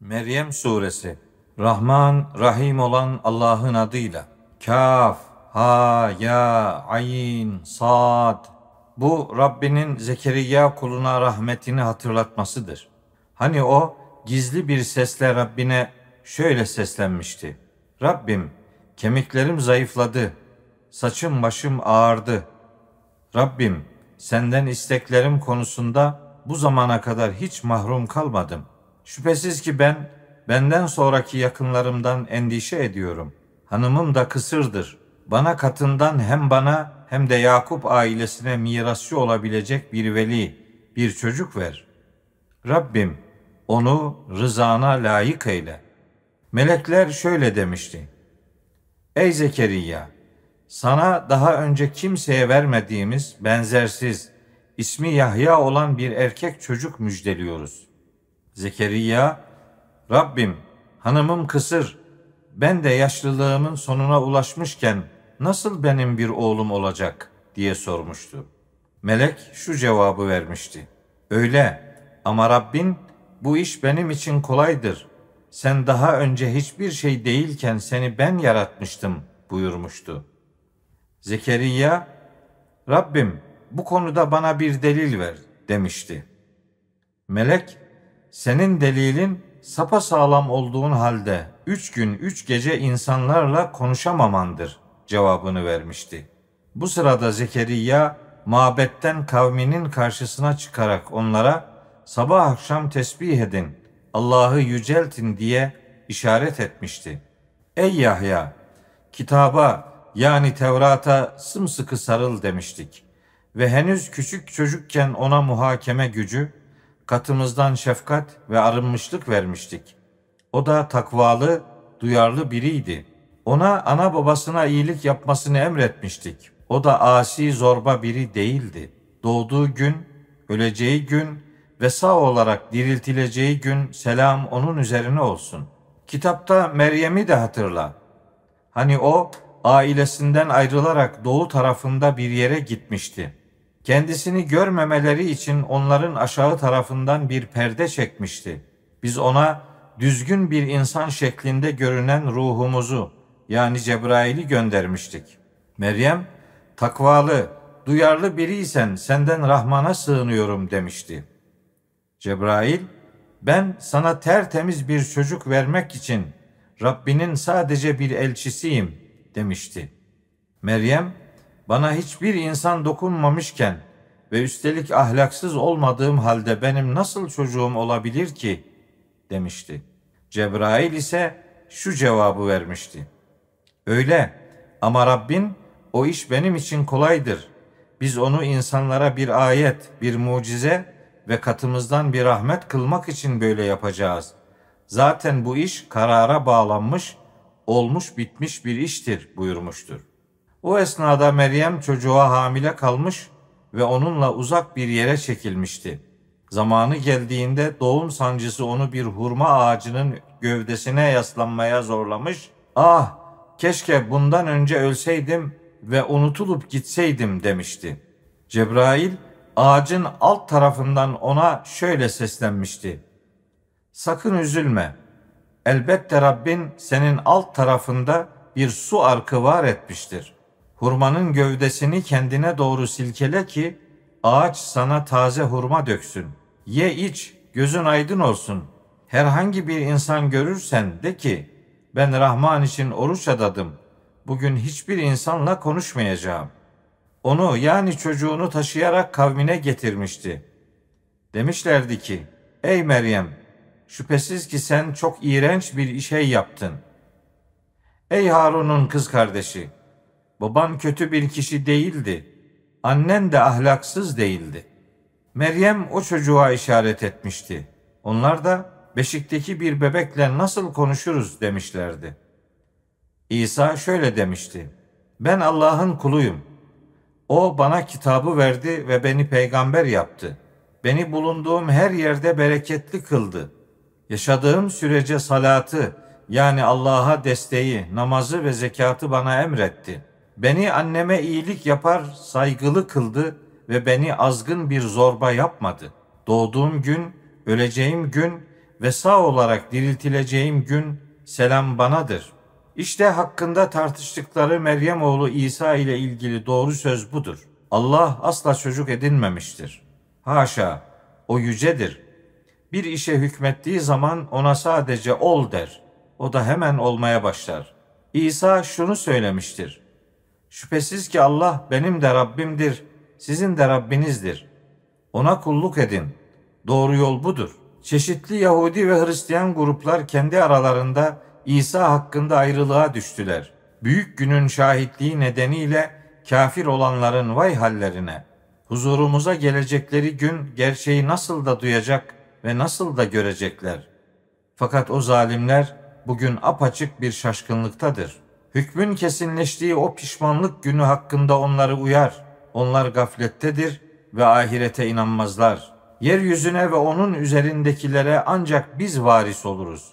Meryem Suresi Rahman, Rahim olan Allah'ın adıyla. Kaf, Ha, Ya, Ayn, Sad. Bu Rabbinin Zekeriya kuluna rahmetini hatırlatmasıdır. Hani o gizli bir sesle Rabbine şöyle seslenmişti. Rabbim, kemiklerim zayıfladı, saçım başım ağardı. Rabbim, senden isteklerim konusunda bu zamana kadar hiç mahrum kalmadım. Şüphesiz ki ben benden sonraki yakınlarımdan endişe ediyorum. Hanımım da kısırdır. Bana katından hem bana hem de Yakup ailesine mirasçı olabilecek bir veli, bir çocuk ver. Rabbim onu rızana layık eyle. Melekler şöyle demişti. Ey Zekeriya! Sana daha önce kimseye vermediğimiz benzersiz, ismi Yahya olan bir erkek çocuk müjdeliyoruz. Zekeriya, Rabbim hanımım kısır, ben de yaşlılığımın sonuna ulaşmışken nasıl benim bir oğlum olacak diye sormuştu. Melek şu cevabı vermişti. Öyle ama Rabbin bu iş benim için kolaydır. Sen daha önce hiçbir şey değilken seni ben yaratmıştım buyurmuştu. Zekeriya, Rabbim bu konuda bana bir delil ver demişti. Melek, senin delilin sapa sağlam olduğun halde üç gün üç gece insanlarla konuşamamandır cevabını vermişti. Bu sırada Zekeriya mabetten kavminin karşısına çıkarak onlara sabah akşam tesbih edin, Allah'ı yüceltin diye işaret etmişti. Ey Yahya! Kitaba yani Tevrat'a sımsıkı sarıl demiştik. Ve henüz küçük çocukken ona muhakeme gücü, katımızdan şefkat ve arınmışlık vermiştik. O da takvalı, duyarlı biriydi. Ona ana babasına iyilik yapmasını emretmiştik. O da asi zorba biri değildi. Doğduğu gün, öleceği gün ve sağ olarak diriltileceği gün selam onun üzerine olsun. Kitapta Meryem'i de hatırla. Hani o ailesinden ayrılarak doğu tarafında bir yere gitmişti. Kendisini görmemeleri için onların aşağı tarafından bir perde çekmişti. Biz ona düzgün bir insan şeklinde görünen ruhumuzu yani Cebrail'i göndermiştik. Meryem, takvalı, duyarlı biriysen senden Rahman'a sığınıyorum demişti. Cebrail, ben sana tertemiz bir çocuk vermek için Rabbinin sadece bir elçisiyim demişti. Meryem, bana hiçbir insan dokunmamışken ve üstelik ahlaksız olmadığım halde benim nasıl çocuğum olabilir ki? demişti. Cebrail ise şu cevabı vermişti. Öyle ama Rabbin o iş benim için kolaydır. Biz onu insanlara bir ayet, bir mucize ve katımızdan bir rahmet kılmak için böyle yapacağız. Zaten bu iş karara bağlanmış, olmuş bitmiş bir iştir buyurmuştur. O esnada Meryem çocuğa hamile kalmış ve onunla uzak bir yere çekilmişti. Zamanı geldiğinde doğum sancısı onu bir hurma ağacının gövdesine yaslanmaya zorlamış. Ah keşke bundan önce ölseydim ve unutulup gitseydim demişti. Cebrail ağacın alt tarafından ona şöyle seslenmişti. Sakın üzülme. Elbette Rabbin senin alt tarafında bir su arkı var etmiştir. Hurmanın gövdesini kendine doğru silkele ki ağaç sana taze hurma döksün. Ye iç, gözün aydın olsun. Herhangi bir insan görürsen de ki ben Rahman için oruç adadım. Bugün hiçbir insanla konuşmayacağım. Onu yani çocuğunu taşıyarak kavmine getirmişti. Demişlerdi ki, ey Meryem, şüphesiz ki sen çok iğrenç bir şey yaptın. Ey Harun'un kız kardeşi, baban kötü bir kişi değildi. Annen de ahlaksız değildi. Meryem o çocuğa işaret etmişti. Onlar da beşikteki bir bebekle nasıl konuşuruz demişlerdi. İsa şöyle demişti. Ben Allah'ın kuluyum. O bana kitabı verdi ve beni peygamber yaptı. Beni bulunduğum her yerde bereketli kıldı. Yaşadığım sürece salatı yani Allah'a desteği, namazı ve zekatı bana emretti. Beni anneme iyilik yapar, saygılı kıldı ve beni azgın bir zorba yapmadı. Doğduğum gün, öleceğim gün ve sağ olarak diriltileceğim gün selam banadır. İşte hakkında tartıştıkları Meryem oğlu İsa ile ilgili doğru söz budur. Allah asla çocuk edinmemiştir. Haşa, o yücedir. Bir işe hükmettiği zaman ona sadece ol der. O da hemen olmaya başlar. İsa şunu söylemiştir. Şüphesiz ki Allah benim de Rabbimdir, sizin de Rabbinizdir. Ona kulluk edin. Doğru yol budur. Çeşitli Yahudi ve Hristiyan gruplar kendi aralarında İsa hakkında ayrılığa düştüler. Büyük günün şahitliği nedeniyle kafir olanların vay hallerine. Huzurumuza gelecekleri gün gerçeği nasıl da duyacak ve nasıl da görecekler. Fakat o zalimler bugün apaçık bir şaşkınlıktadır. Hükmün kesinleştiği o pişmanlık günü hakkında onları uyar. Onlar gaflettedir ve ahirete inanmazlar. Yeryüzüne ve onun üzerindekilere ancak biz varis oluruz.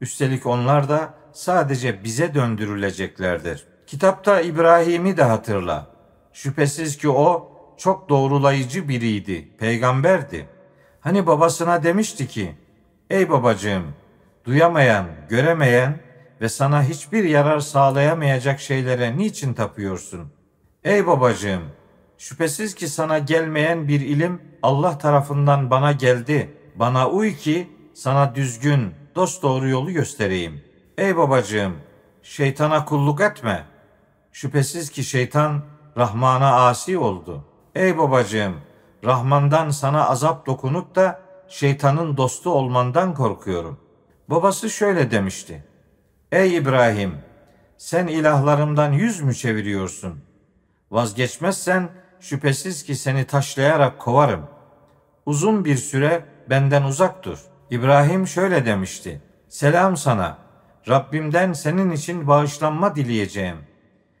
Üstelik onlar da sadece bize döndürüleceklerdir. Kitapta İbrahim'i de hatırla. Şüphesiz ki o çok doğrulayıcı biriydi, peygamberdi. Hani babasına demişti ki, Ey babacığım, duyamayan, göremeyen ve sana hiçbir yarar sağlayamayacak şeylere niçin tapıyorsun? Ey babacığım, şüphesiz ki sana gelmeyen bir ilim Allah tarafından bana geldi. Bana uy ki sana düzgün, dost doğru yolu göstereyim. Ey babacığım, şeytana kulluk etme. Şüphesiz ki şeytan Rahman'a asi oldu. Ey babacığım, Rahman'dan sana azap dokunup da şeytanın dostu olmandan korkuyorum. Babası şöyle demişti. Ey İbrahim, sen ilahlarımdan yüz mü çeviriyorsun? Vazgeçmezsen şüphesiz ki seni taşlayarak kovarım. Uzun bir süre benden uzak dur. İbrahim şöyle demişti. Selam sana. Rabbimden senin için bağışlanma dileyeceğim.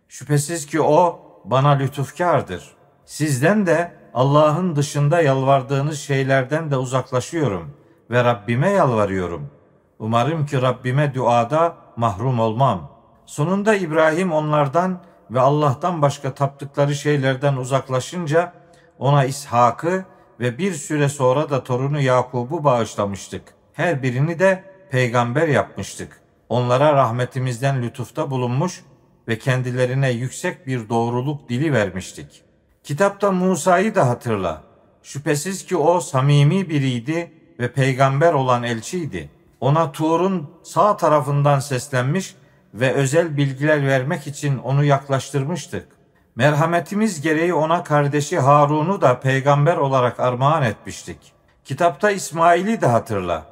Şüphesiz ki o bana lütufkardır. Sizden de Allah'ın dışında yalvardığınız şeylerden de uzaklaşıyorum ve Rabbime yalvarıyorum. Umarım ki Rabbime duada mahrum olmam. Sonunda İbrahim onlardan ve Allah'tan başka taptıkları şeylerden uzaklaşınca ona İshak'ı ve bir süre sonra da torunu Yakub'u bağışlamıştık. Her birini de peygamber yapmıştık. Onlara rahmetimizden lütufta bulunmuş ve kendilerine yüksek bir doğruluk dili vermiştik. Kitapta Musa'yı da hatırla. Şüphesiz ki o samimi biriydi ve peygamber olan elçiydi. Ona Tur'un sağ tarafından seslenmiş ve özel bilgiler vermek için onu yaklaştırmıştık. Merhametimiz gereği ona kardeşi Harun'u da peygamber olarak armağan etmiştik. Kitapta İsmail'i de hatırla.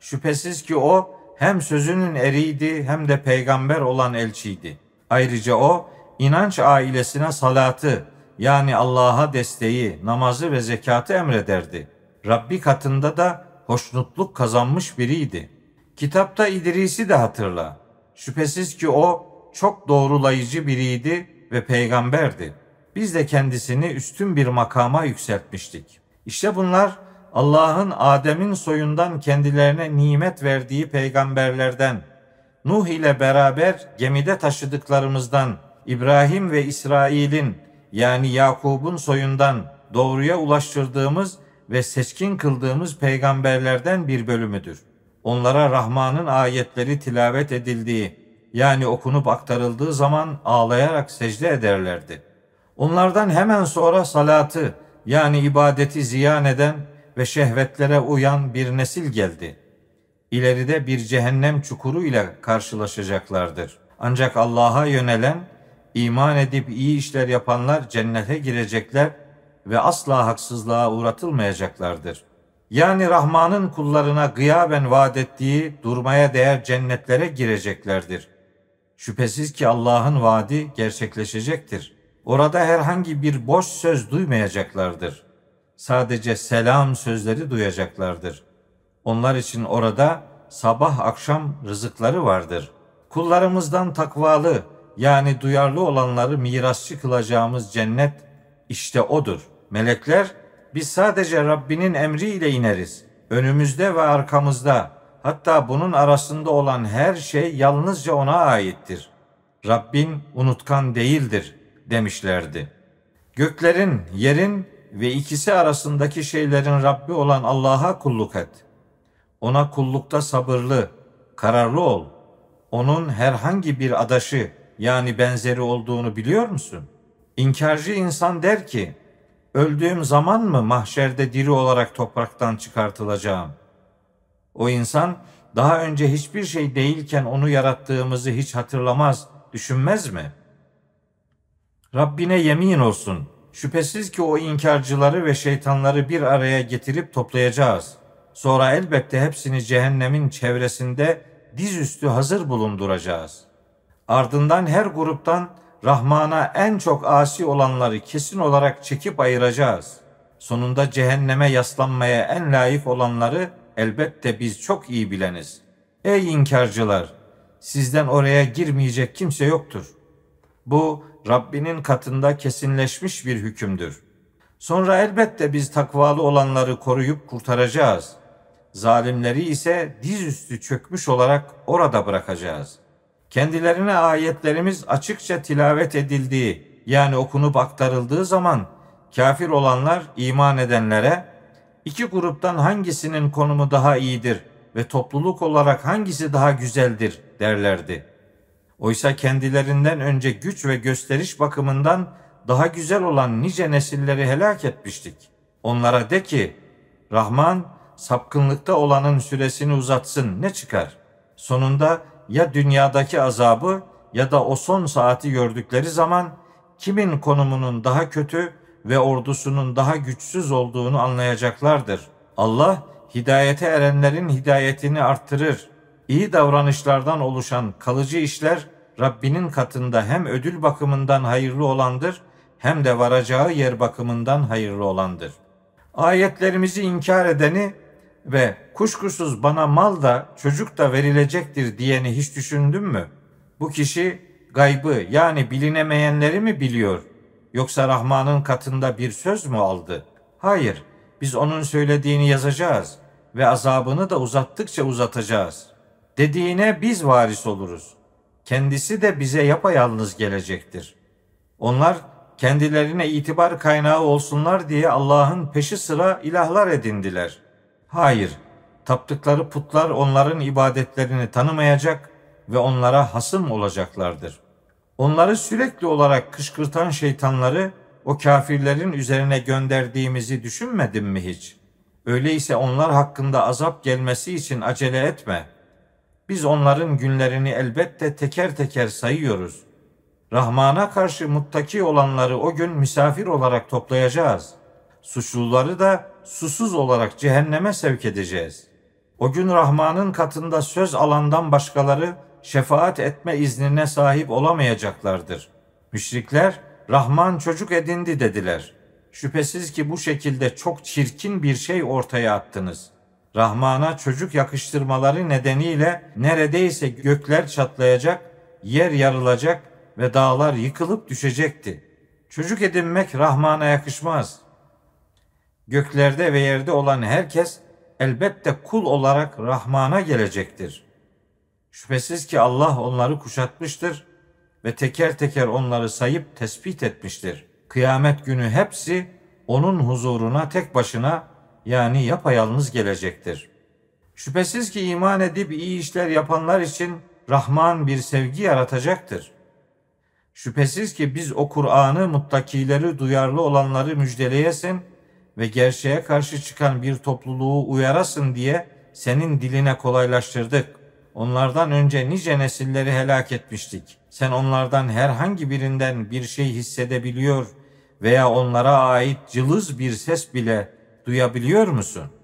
Şüphesiz ki o hem sözünün eriydi hem de peygamber olan elçiydi. Ayrıca o inanç ailesine salatı yani Allah'a desteği, namazı ve zekatı emrederdi. Rabbi katında da hoşnutluk kazanmış biriydi. Kitapta İdris'i de hatırla. Şüphesiz ki o çok doğrulayıcı biriydi ve peygamberdi. Biz de kendisini üstün bir makama yükseltmiştik. İşte bunlar Allah'ın Adem'in soyundan kendilerine nimet verdiği peygamberlerden, Nuh ile beraber gemide taşıdıklarımızdan, İbrahim ve İsrail'in yani Yakub'un soyundan doğruya ulaştırdığımız ve seçkin kıldığımız peygamberlerden bir bölümüdür. Onlara Rahman'ın ayetleri tilavet edildiği yani okunup aktarıldığı zaman ağlayarak secde ederlerdi. Onlardan hemen sonra salatı yani ibadeti ziyan eden ve şehvetlere uyan bir nesil geldi. İleride bir cehennem çukuru ile karşılaşacaklardır. Ancak Allah'a yönelen, iman edip iyi işler yapanlar cennete girecekler ve asla haksızlığa uğratılmayacaklardır. Yani Rahman'ın kullarına gıyaben vaat ettiği durmaya değer cennetlere gireceklerdir. Şüphesiz ki Allah'ın vaadi gerçekleşecektir. Orada herhangi bir boş söz duymayacaklardır. Sadece selam sözleri duyacaklardır. Onlar için orada sabah akşam rızıkları vardır. Kullarımızdan takvalı yani duyarlı olanları mirasçı kılacağımız cennet işte odur. Melekler biz sadece Rabbinin emriyle ineriz. Önümüzde ve arkamızda hatta bunun arasında olan her şey yalnızca ona aittir. Rabbin unutkan değildir demişlerdi. Göklerin, yerin ve ikisi arasındaki şeylerin Rabbi olan Allah'a kulluk et. Ona kullukta sabırlı, kararlı ol. Onun herhangi bir adaşı yani benzeri olduğunu biliyor musun? İnkarcı insan der ki, öldüğüm zaman mı mahşerde diri olarak topraktan çıkartılacağım? O insan daha önce hiçbir şey değilken onu yarattığımızı hiç hatırlamaz, düşünmez mi? Rabbine yemin olsun, şüphesiz ki o inkarcıları ve şeytanları bir araya getirip toplayacağız. Sonra elbette hepsini cehennemin çevresinde dizüstü hazır bulunduracağız. Ardından her gruptan Rahman'a en çok asi olanları kesin olarak çekip ayıracağız. Sonunda cehenneme yaslanmaya en layık olanları elbette biz çok iyi bileniz. Ey inkarcılar! Sizden oraya girmeyecek kimse yoktur. Bu Rabbinin katında kesinleşmiş bir hükümdür. Sonra elbette biz takvalı olanları koruyup kurtaracağız. Zalimleri ise dizüstü çökmüş olarak orada bırakacağız. Kendilerine ayetlerimiz açıkça tilavet edildiği yani okunup aktarıldığı zaman kafir olanlar iman edenlere iki gruptan hangisinin konumu daha iyidir ve topluluk olarak hangisi daha güzeldir derlerdi. Oysa kendilerinden önce güç ve gösteriş bakımından daha güzel olan nice nesilleri helak etmiştik. Onlara de ki, Rahman sapkınlıkta olanın süresini uzatsın ne çıkar? Sonunda ya dünyadaki azabı ya da o son saati gördükleri zaman kimin konumunun daha kötü ve ordusunun daha güçsüz olduğunu anlayacaklardır. Allah hidayete erenlerin hidayetini arttırır. İyi davranışlardan oluşan kalıcı işler Rabbinin katında hem ödül bakımından hayırlı olandır hem de varacağı yer bakımından hayırlı olandır. Ayetlerimizi inkar edeni ve kuşkusuz bana mal da çocuk da verilecektir diyeni hiç düşündün mü? Bu kişi gaybı yani bilinemeyenleri mi biliyor? Yoksa Rahman'ın katında bir söz mü aldı? Hayır, biz onun söylediğini yazacağız ve azabını da uzattıkça uzatacağız. Dediğine biz varis oluruz. Kendisi de bize yapayalnız gelecektir. Onlar kendilerine itibar kaynağı olsunlar diye Allah'ın peşi sıra ilahlar edindiler. Hayır, taptıkları putlar onların ibadetlerini tanımayacak ve onlara hasım olacaklardır. Onları sürekli olarak kışkırtan şeytanları o kafirlerin üzerine gönderdiğimizi düşünmedin mi hiç? Öyleyse onlar hakkında azap gelmesi için acele etme. Biz onların günlerini elbette teker teker sayıyoruz. Rahman'a karşı muttaki olanları o gün misafir olarak toplayacağız. Suçluları da susuz olarak cehenneme sevk edeceğiz. O gün Rahman'ın katında söz alandan başkaları şefaat etme iznine sahip olamayacaklardır. Müşrikler Rahman çocuk edindi dediler. Şüphesiz ki bu şekilde çok çirkin bir şey ortaya attınız. Rahman'a çocuk yakıştırmaları nedeniyle neredeyse gökler çatlayacak, yer yarılacak ve dağlar yıkılıp düşecekti. Çocuk edinmek Rahman'a yakışmaz. Göklerde ve yerde olan herkes elbette kul olarak Rahman'a gelecektir.'' Şüphesiz ki Allah onları kuşatmıştır ve teker teker onları sayıp tespit etmiştir. Kıyamet günü hepsi onun huzuruna tek başına yani yapayalnız gelecektir. Şüphesiz ki iman edip iyi işler yapanlar için Rahman bir sevgi yaratacaktır. Şüphesiz ki biz o Kur'an'ı muttakileri duyarlı olanları müjdeleyesin ve gerçeğe karşı çıkan bir topluluğu uyarasın diye senin diline kolaylaştırdık. Onlardan önce nice nesilleri helak etmiştik. Sen onlardan herhangi birinden bir şey hissedebiliyor veya onlara ait cılız bir ses bile duyabiliyor musun?''